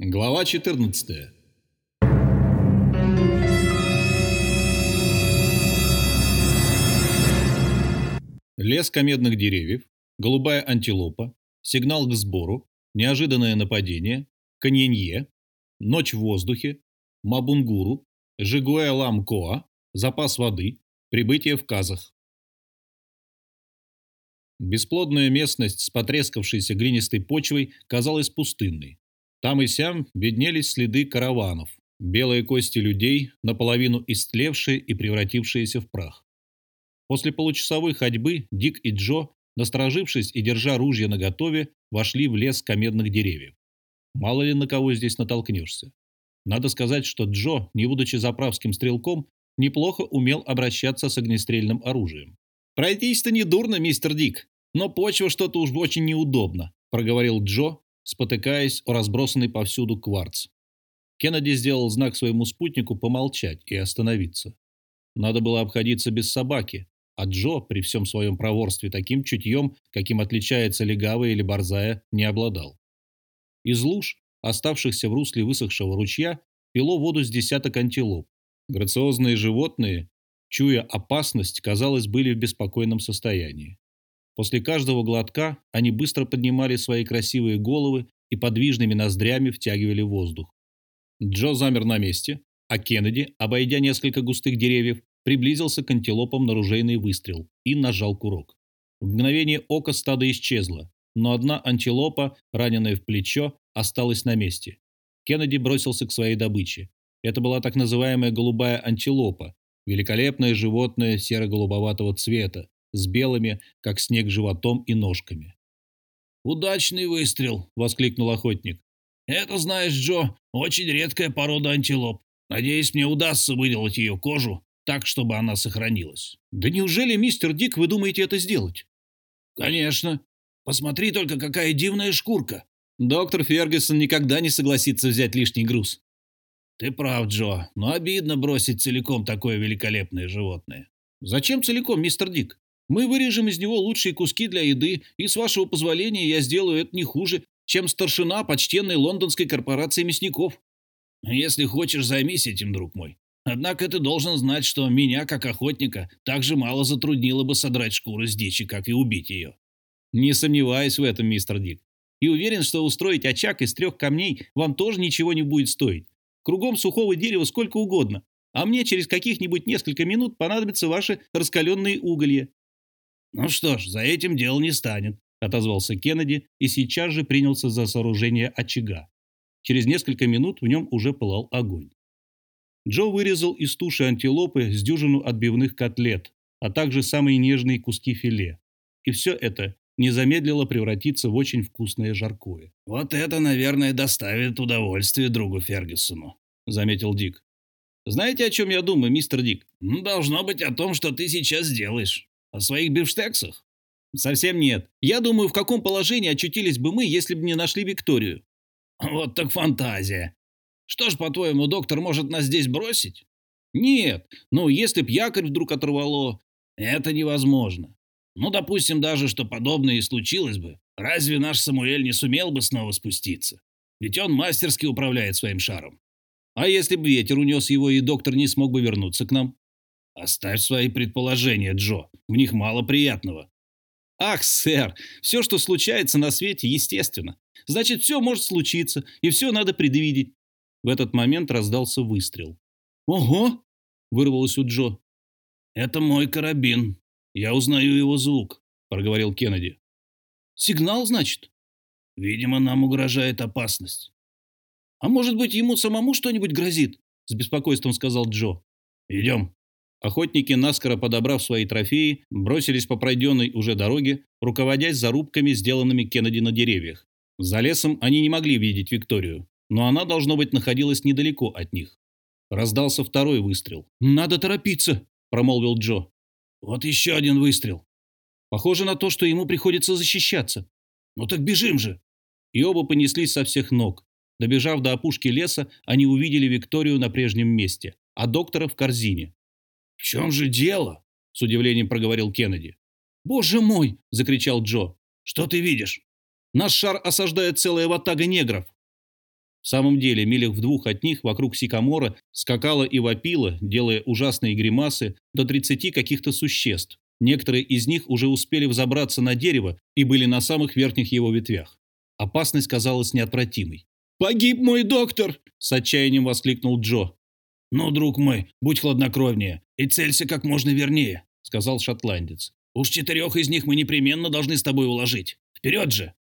Глава 14 Лес комедных деревьев, голубая антилопа, сигнал к сбору, неожиданное нападение, каньенье, ночь в воздухе, мабунгуру, жигуэ ламкоа, запас воды, прибытие в казах. Бесплодная местность с потрескавшейся глинистой почвой казалась пустынной. Там и сям виднелись следы караванов, белые кости людей, наполовину истлевшие и превратившиеся в прах. После получасовой ходьбы Дик и Джо, насторожившись и держа ружья наготове, вошли в лес каменных деревьев. Мало ли на кого здесь натолкнешься. Надо сказать, что Джо, не будучи заправским стрелком, неплохо умел обращаться с огнестрельным оружием. «Пройтись-то недурно, мистер Дик, но почва что-то уж очень неудобно», проговорил Джо, спотыкаясь о разбросанный повсюду кварц. Кеннеди сделал знак своему спутнику помолчать и остановиться. Надо было обходиться без собаки, а Джо при всем своем проворстве таким чутьем, каким отличается легавый или борзая, не обладал. Из луж, оставшихся в русле высохшего ручья, пило воду с десяток антилоп. Грациозные животные, чуя опасность, казалось, были в беспокойном состоянии. После каждого глотка они быстро поднимали свои красивые головы и подвижными ноздрями втягивали воздух. Джо замер на месте, а Кеннеди, обойдя несколько густых деревьев, приблизился к антилопам на ружейный выстрел и нажал курок. В мгновение ока стадо исчезло, но одна антилопа, раненая в плечо, осталась на месте. Кеннеди бросился к своей добыче. Это была так называемая голубая антилопа, великолепное животное серо-голубоватого цвета, с белыми, как снег, животом и ножками. «Удачный выстрел!» – воскликнул охотник. «Это, знаешь, Джо, очень редкая порода антилоп. Надеюсь, мне удастся выделать ее кожу так, чтобы она сохранилась». «Да неужели, мистер Дик, вы думаете это сделать?» «Конечно. Посмотри только, какая дивная шкурка». «Доктор Фергюсон никогда не согласится взять лишний груз». «Ты прав, Джо, но обидно бросить целиком такое великолепное животное». «Зачем целиком, мистер Дик? Мы вырежем из него лучшие куски для еды, и, с вашего позволения, я сделаю это не хуже, чем старшина почтенной лондонской корпорации мясников. Если хочешь, займись этим, друг мой. Однако ты должен знать, что меня, как охотника, так же мало затруднило бы содрать шкуру с дичи, как и убить ее. Не сомневаюсь в этом, мистер Дик. И уверен, что устроить очаг из трех камней вам тоже ничего не будет стоить. Кругом сухого дерева сколько угодно, а мне через каких-нибудь несколько минут понадобятся ваши раскаленные уголья. «Ну что ж, за этим дело не станет», — отозвался Кеннеди и сейчас же принялся за сооружение очага. Через несколько минут в нем уже пылал огонь. Джо вырезал из туши антилопы с дюжину отбивных котлет, а также самые нежные куски филе. И все это не замедлило превратиться в очень вкусное жаркое. «Вот это, наверное, доставит удовольствие другу Фергюсону», — заметил Дик. «Знаете, о чем я думаю, мистер Дик?» «Должно быть о том, что ты сейчас делаешь». О своих бифштексах? Совсем нет. Я думаю, в каком положении очутились бы мы, если бы не нашли Викторию. Вот так фантазия. Что ж, по-твоему, доктор может нас здесь бросить? Нет. Ну, если б якорь вдруг оторвало, это невозможно. Ну, допустим даже, что подобное и случилось бы. Разве наш Самуэль не сумел бы снова спуститься? Ведь он мастерски управляет своим шаром. А если бы ветер унес его, и доктор не смог бы вернуться к нам? Оставь свои предположения, Джо. В них мало приятного. Ах, сэр, все, что случается на свете, естественно. Значит, все может случиться, и все надо предвидеть. В этот момент раздался выстрел. «Ого!» – вырвалось у Джо. «Это мой карабин. Я узнаю его звук», – проговорил Кеннеди. «Сигнал, значит?» «Видимо, нам угрожает опасность». «А может быть, ему самому что-нибудь грозит?» – с беспокойством сказал Джо. «Идем». Охотники, наскоро подобрав свои трофеи, бросились по пройденной уже дороге, руководясь зарубками, сделанными Кеннеди на деревьях. За лесом они не могли видеть Викторию, но она, должно быть, находилась недалеко от них. Раздался второй выстрел. «Надо торопиться», – промолвил Джо. «Вот еще один выстрел. Похоже на то, что ему приходится защищаться. Ну так бежим же!» И оба понеслись со всех ног. Добежав до опушки леса, они увидели Викторию на прежнем месте, а доктора в корзине. «В чем же дело?» – с удивлением проговорил Кеннеди. «Боже мой!» – закричал Джо. «Что ты видишь?» «Наш шар осаждает целая ватага негров». В самом деле, милях в двух от них вокруг Сикамора скакала и вопила, делая ужасные гримасы, до 30 каких-то существ. Некоторые из них уже успели взобраться на дерево и были на самых верхних его ветвях. Опасность казалась неотвратимой. «Погиб мой доктор!» – с отчаянием воскликнул Джо. «Ну, друг мой, будь хладнокровнее и целься как можно вернее», – сказал шотландец. «Уж четырех из них мы непременно должны с тобой уложить. Вперед же!»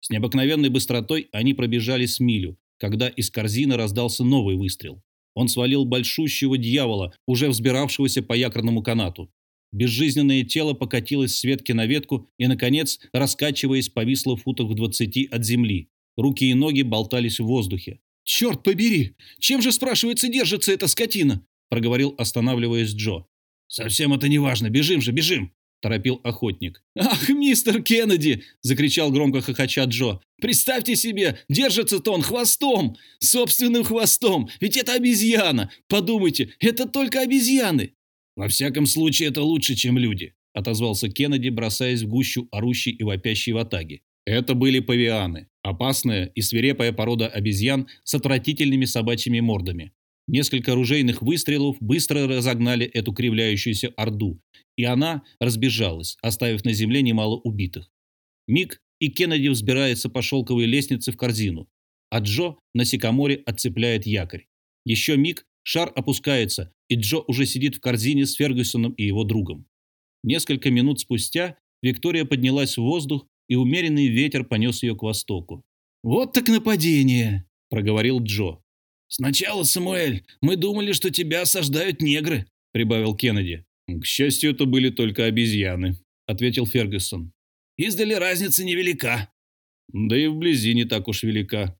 С необыкновенной быстротой они пробежали с милю, когда из корзины раздался новый выстрел. Он свалил большущего дьявола, уже взбиравшегося по якорному канату. Безжизненное тело покатилось с ветки на ветку и, наконец, раскачиваясь, повисло в футах в двадцати от земли. Руки и ноги болтались в воздухе. «Черт побери! Чем же, спрашивается, держится эта скотина?» – проговорил, останавливаясь Джо. «Совсем это не важно. Бежим же, бежим!» торопил охотник. «Ах, мистер Кеннеди!» – закричал громко хохоча Джо. «Представьте себе, держится-то он хвостом! Собственным хвостом! Ведь это обезьяна! Подумайте, это только обезьяны!» «Во всяком случае, это лучше, чем люди», – отозвался Кеннеди, бросаясь в гущу орущей и вопящей ватаги. Это были павианы, опасная и свирепая порода обезьян с отвратительными собачьими мордами. Несколько оружейных выстрелов быстро разогнали эту кривляющуюся орду, и она разбежалась, оставив на земле немало убитых. Миг, и Кеннеди взбирается по шелковой лестнице в корзину, а Джо на сикаморе отцепляет якорь. Еще миг, шар опускается, и Джо уже сидит в корзине с Фергюсоном и его другом. Несколько минут спустя Виктория поднялась в воздух, и умеренный ветер понес ее к востоку. «Вот так нападение!» – проговорил Джо. «Сначала, Самуэль, мы думали, что тебя осаждают негры», — прибавил Кеннеди. «К счастью, это были только обезьяны», — ответил Фергюсон. «Издали разница невелика». «Да и вблизи не так уж велика.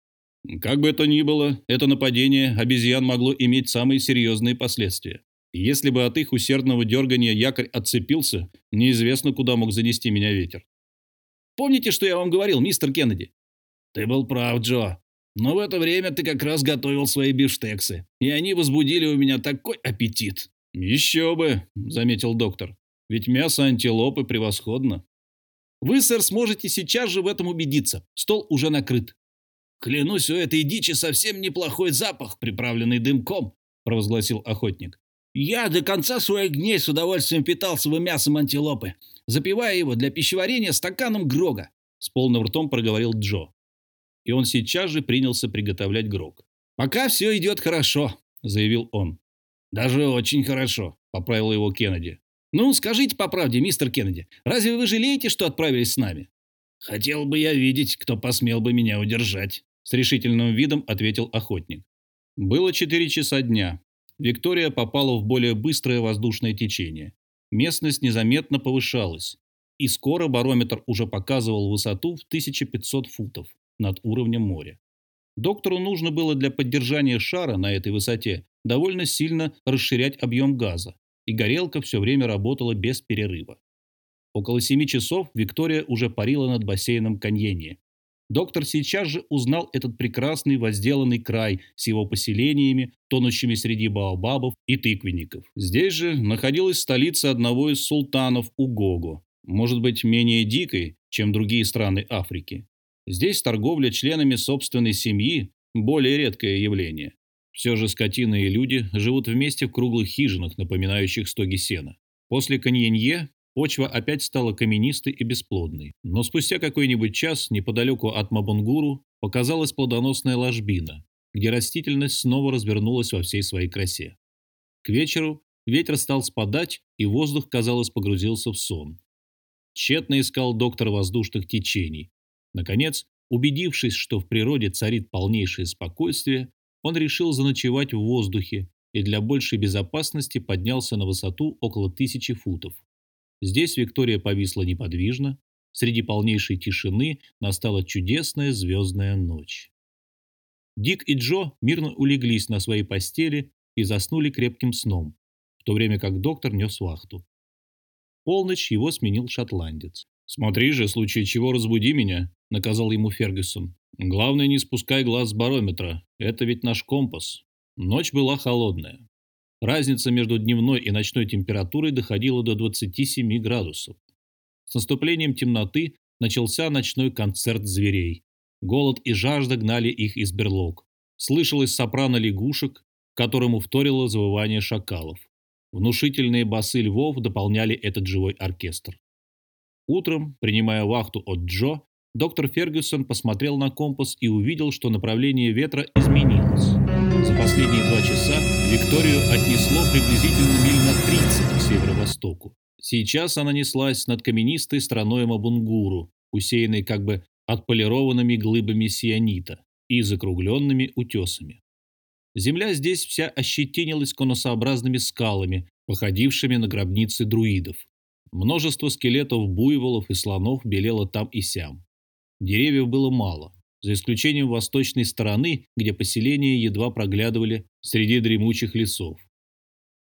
Как бы это ни было, это нападение обезьян могло иметь самые серьезные последствия. Если бы от их усердного дергания якорь отцепился, неизвестно, куда мог занести меня ветер. Помните, что я вам говорил, мистер Кеннеди?» «Ты был прав, Джо. Но в это время ты как раз готовил свои бифштексы, и они возбудили у меня такой аппетит». «Еще бы», — заметил доктор, — «ведь мясо антилопы превосходно». «Вы, сэр, сможете сейчас же в этом убедиться. Стол уже накрыт». «Клянусь, у этой дичи совсем неплохой запах, приправленный дымком», — провозгласил охотник. «Я до конца своих дней с удовольствием питался бы мясом антилопы, запивая его для пищеварения стаканом грога», — с полным ртом проговорил Джо и он сейчас же принялся приготовлять грог. «Пока все идет хорошо», — заявил он. «Даже очень хорошо», — поправил его Кеннеди. «Ну, скажите по правде, мистер Кеннеди, разве вы жалеете, что отправились с нами?» «Хотел бы я видеть, кто посмел бы меня удержать», — с решительным видом ответил охотник. Было четыре часа дня. Виктория попала в более быстрое воздушное течение. Местность незаметно повышалась, и скоро барометр уже показывал высоту в 1500 футов над уровнем моря. Доктору нужно было для поддержания шара на этой высоте довольно сильно расширять объем газа, и горелка все время работала без перерыва. Около семи часов Виктория уже парила над бассейном Каньенье. Доктор сейчас же узнал этот прекрасный возделанный край с его поселениями, тонущими среди баобабов и тыквенников. Здесь же находилась столица одного из султанов Угого, может быть, менее дикой, чем другие страны Африки. Здесь торговля членами собственной семьи – более редкое явление. Все же скотина и люди живут вместе в круглых хижинах, напоминающих стоги сена. После Каньенье почва опять стала каменистой и бесплодной. Но спустя какой-нибудь час неподалеку от Мабунгуру показалась плодоносная ложбина, где растительность снова развернулась во всей своей красе. К вечеру ветер стал спадать, и воздух, казалось, погрузился в сон. Тщетно искал доктор воздушных течений, Наконец, убедившись, что в природе царит полнейшее спокойствие, он решил заночевать в воздухе и для большей безопасности поднялся на высоту около тысячи футов. Здесь Виктория повисла неподвижно, среди полнейшей тишины настала чудесная звездная ночь. Дик и Джо мирно улеглись на своей постели и заснули крепким сном, в то время как доктор нес вахту. Полночь его сменил шотландец. «Смотри же, в случае чего разбуди меня», наказал ему Фергюсон. «Главное, не спускай глаз с барометра. Это ведь наш компас». Ночь была холодная. Разница между дневной и ночной температурой доходила до 27 градусов. С наступлением темноты начался ночной концерт зверей. Голод и жажда гнали их из берлог. Слышалось сопрано лягушек, которому вторило завывание шакалов. Внушительные басы львов дополняли этот живой оркестр. Утром, принимая вахту от Джо, доктор Фергюсон посмотрел на компас и увидел, что направление ветра изменилось. За последние два часа Викторию отнесло приблизительно миль на 30 к северо-востоку. Сейчас она неслась над каменистой страной Мабунгуру, усеянной как бы отполированными глыбами сионита и закругленными утесами. Земля здесь вся ощетинилась конусообразными скалами, походившими на гробницы друидов. Множество скелетов буйволов и слонов белело там и сям. Деревьев было мало, за исключением восточной стороны, где поселения едва проглядывали среди дремучих лесов.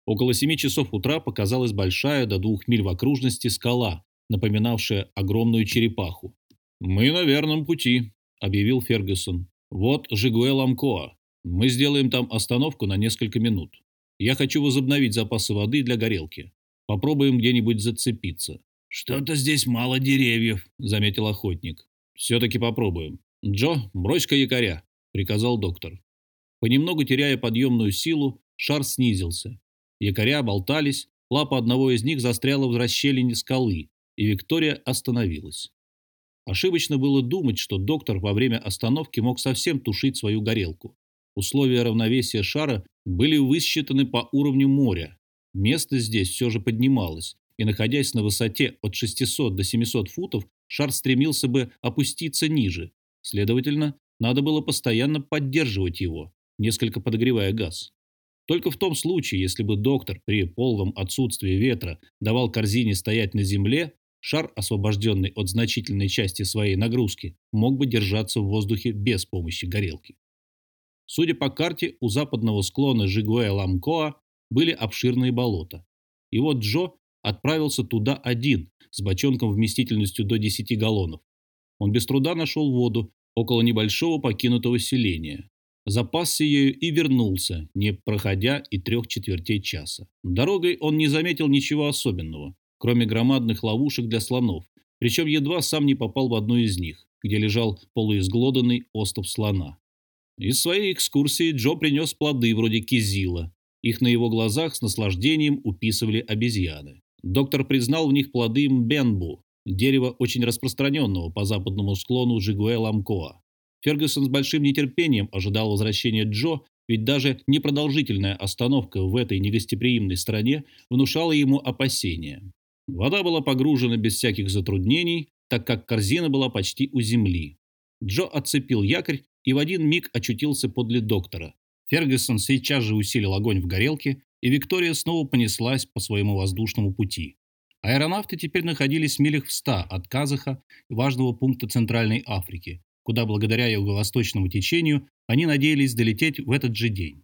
Около семи часов утра показалась большая до двух миль в окружности скала, напоминавшая огромную черепаху. «Мы на верном пути», — объявил Фергюсон. «Вот Жигуэл Амкоа. Мы сделаем там остановку на несколько минут. Я хочу возобновить запасы воды для горелки. Попробуем где-нибудь зацепиться». «Что-то здесь мало деревьев», — заметил охотник. «Все-таки попробуем. Джо, брось-ка якоря», — приказал доктор. Понемногу теряя подъемную силу, шар снизился. Якоря болтались, лапа одного из них застряла в расщелине скалы, и Виктория остановилась. Ошибочно было думать, что доктор во время остановки мог совсем тушить свою горелку. Условия равновесия шара были высчитаны по уровню моря. Место здесь все же поднималось, и находясь на высоте от 600 до 700 футов, шар стремился бы опуститься ниже. Следовательно, надо было постоянно поддерживать его, несколько подогревая газ. Только в том случае, если бы доктор при полном отсутствии ветра давал корзине стоять на земле, шар, освобожденный от значительной части своей нагрузки, мог бы держаться в воздухе без помощи горелки. Судя по карте, у западного склона Жигуэ-Ламкоа были обширные болота. И вот Джо отправился туда один, с бочонком вместительностью до 10 галлонов. Он без труда нашел воду около небольшого покинутого селения. Запасся ею и вернулся, не проходя и трех четвертей часа. Дорогой он не заметил ничего особенного, кроме громадных ловушек для слонов, причем едва сам не попал в одну из них, где лежал полуизглоданный остов слона. Из своей экскурсии Джо принес плоды вроде кизила. Их на его глазах с наслаждением уписывали обезьяны. Доктор признал в них плоды мбенбу, дерева очень распространенного по западному склону Жигуэ-Ламкоа. Фергюсон с большим нетерпением ожидал возвращения Джо, ведь даже непродолжительная остановка в этой негостеприимной стране внушала ему опасения. Вода была погружена без всяких затруднений, так как корзина была почти у земли. Джо отцепил якорь и в один миг очутился подле доктора. Фергюсон сейчас же усилил огонь в горелке, и Виктория снова понеслась по своему воздушному пути. Аэронавты теперь находились в милях в ста от Казаха, важного пункта Центральной Африки, куда благодаря юго-восточному течению они надеялись долететь в этот же день.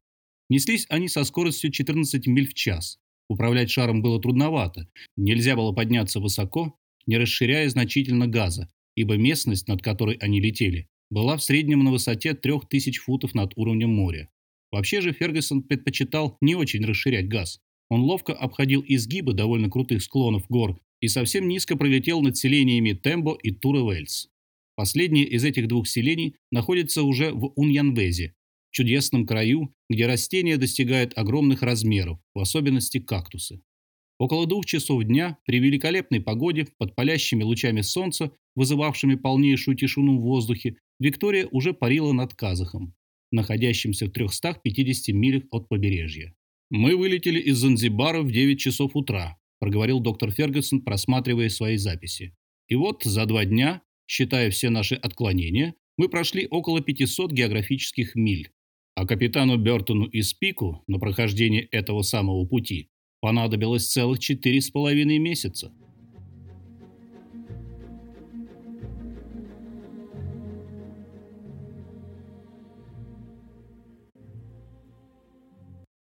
Неслись они со скоростью 14 миль в час, Управлять шаром было трудновато, нельзя было подняться высоко, не расширяя значительно газа, ибо местность, над которой они летели, была в среднем на высоте 3000 футов над уровнем моря. Вообще же Фергюсон предпочитал не очень расширять газ. Он ловко обходил изгибы довольно крутых склонов гор и совсем низко пролетел над селениями Тембо и Туревельс. Последнее из этих двух селений находится уже в Уньянвезе, чудесном краю, где растения достигают огромных размеров, в особенности кактусы. Около двух часов дня при великолепной погоде под палящими лучами солнца, вызывавшими полнейшую тишину в воздухе, Виктория уже парила над Казахом, находящимся в 350 милях от побережья. «Мы вылетели из Занзибара в 9 часов утра», проговорил доктор Фергюсон, просматривая свои записи. «И вот за два дня, считая все наши отклонения, мы прошли около 500 географических миль а капитану Бертону и Спику на прохождение этого самого пути понадобилось целых четыре с половиной месяца.